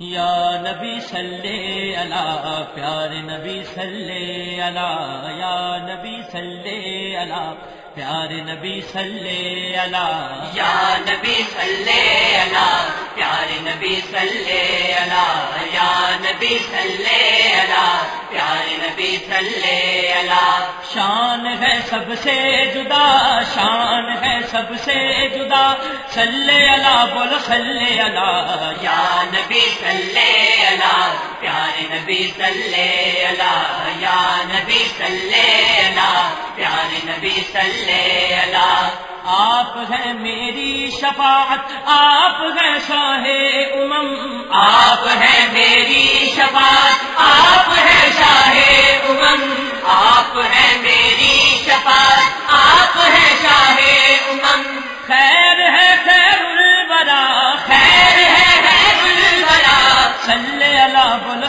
یا نبی صلی اللہ پیار نبی صلی اللہ یا نبی صلی اللہ پیار نبی صلی اللہ یا نبی صلی اللہ پیار نبی صلی اللہ یا نبی صلی اللہ پیار نبی صلی اللہ شان ہے سب سے جدا شان سب سے جدا، صلی اللہ، بول صلی اللہ، یا نبی صلی اللہ، پیارے نبی صلی اللہ، یا نبی صلی اللہ، پیارے نبی صلی اللہ۔ آپ ہیں میری شفاعت، آپ ہیں شاہ امم۔ آپ ہیں میری شفاعت، آپ ہیں شاہ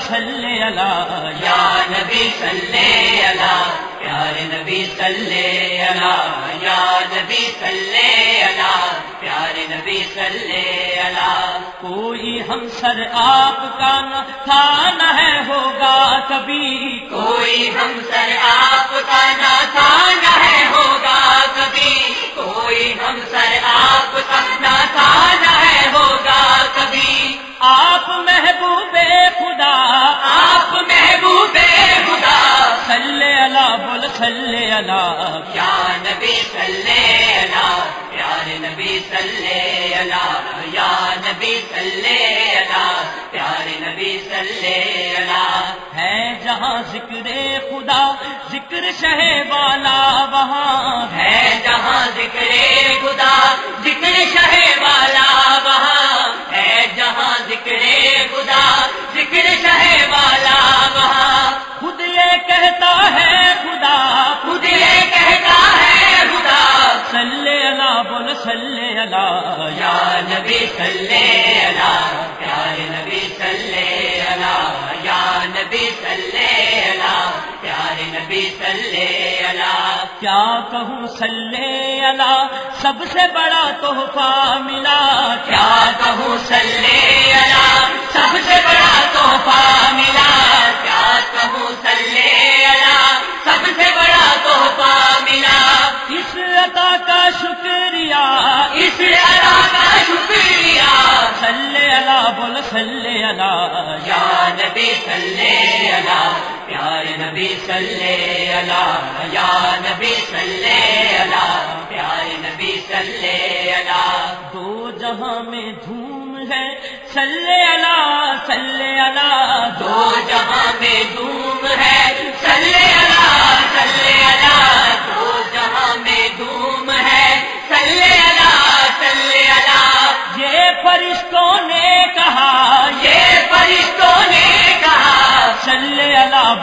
صلی اللہ یا نبی صلی اللہ پیارے نبی صلی اللہ یا نبی صلی اللہ پیارے نبی صلی اللہ کوئی ہم سر آپ کا نہ تھا نہ ہے ہوگا کبھی کوئی ہم سر آپ کا نہ تھا نہ ہے ہوگا کبھی اللہ یا نبی صلی اللہ پیارے نبی صلی اللہ یا نبی صلی اللہ پیارے نبی صلی اللہ۔ ہے جہاں ذکر خدا ذکر شہ والا وہاں۔ ہے جہاں ذکر خدا ذکر شہ والا وہاں۔ ہے جہاں ذکر خدا ذکر شہ والا نبی صلی اللہ پیارے نبی صلی اللہ یا نبی صلی اللہ پیارے نبی صلی اللہ کیا کہوں صلی اللہ سب سے بڑا تحفہ ملا۔ کیا کہوں صلی اللہ سب سے بڑا تحفہ ملا۔ کیا کہوں صلی اللہ سب سے بڑا تحفہ ملا۔ اس عطا کا شکریہ۔ اس اللہ کا صلی اللہ بول صلی اللہ یا نبی صلی اللہ پیارے نبی صلی اللہ یا نبی صلی اللہ پیارے نبی صلی اللہ دو جہاں میں دھوم ہے صلی اللہ صلی اللہ دو جہاں میں دھوم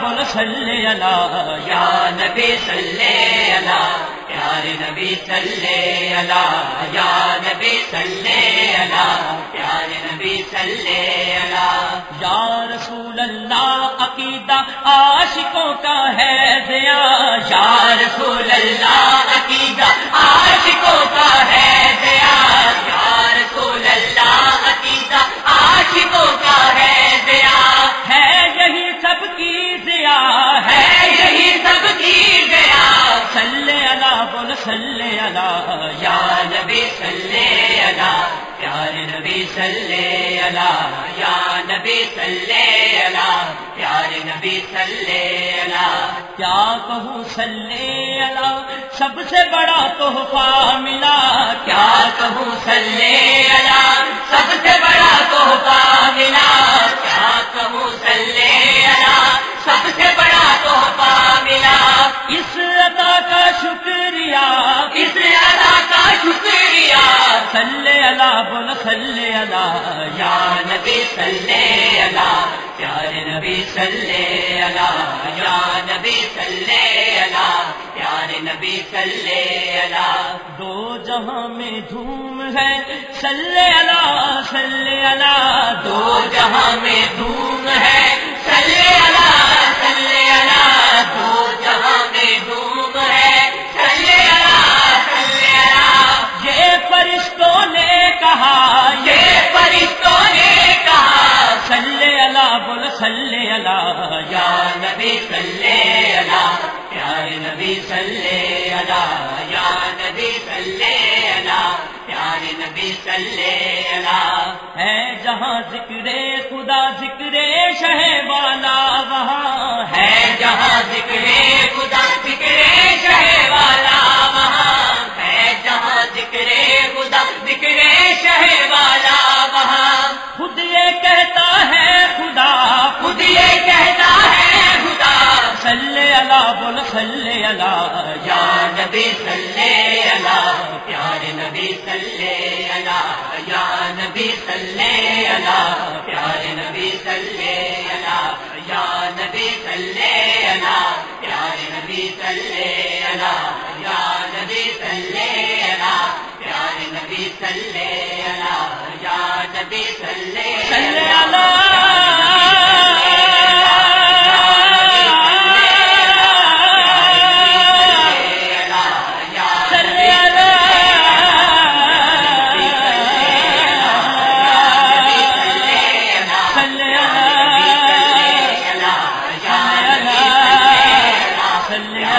بول صلی اللہ یا نبی صلی اللہ پیارے نبی صلی اللہ یا نبی صلی اللہ پیارے نبی صلی اللہ۔ یا رسول اللہ عقیدہ عاشقوں کا ہے دیا یا رسول اللہ عقیدہ عاشقوں کا صلی اللہ یا نبی صلی اللہ پیارے نبی صلی اللہ یا نبی صلی اللہ پیارے نبی صلی اللہ کیا کہوں صلی اللہ سب سے بڑا تحفہ ملا کیا کہوں صلی اللہ سب سے بڑا تحفہ ملا کیا کہوں صلی اللہ سب سے بڑا تحفہ ملا اس عطا کا شکریہ اس ادا کا شکریہ۔ صلی اللہ بول صلی اللہ، یا نبی صلی اللہ، پیارے نبی صلی اللہ، یا نبی صلی اللہ، پیارے نبی صلی اللہ۔ دو جہاں میں دھوم ہے، صلی اللہ صلی اللہ۔ دو جہاں میں دھوم ہے، صلی اللہ۔ اللہ، یا نبی صلی اللہ پیارے نبی صلی اللہ، یا نبی صلی اللہ پیارے نبی صلی اللہ۔ ہے جہاں ذکر خدا، ذکر شہ والا وہاں ہے جہاں ذکر خدا اللہ یا نبی صلی اللہ پیارے نبی صلی اللہ یا نبی صلی اللہ پیارے نبی صلی اللہ یا نبی صلی اللہ پیارے نبی صلی اللہ یا نبی صلی اللہ پیارے نبی صلی اللہ یا نبی صلی صلی اللہ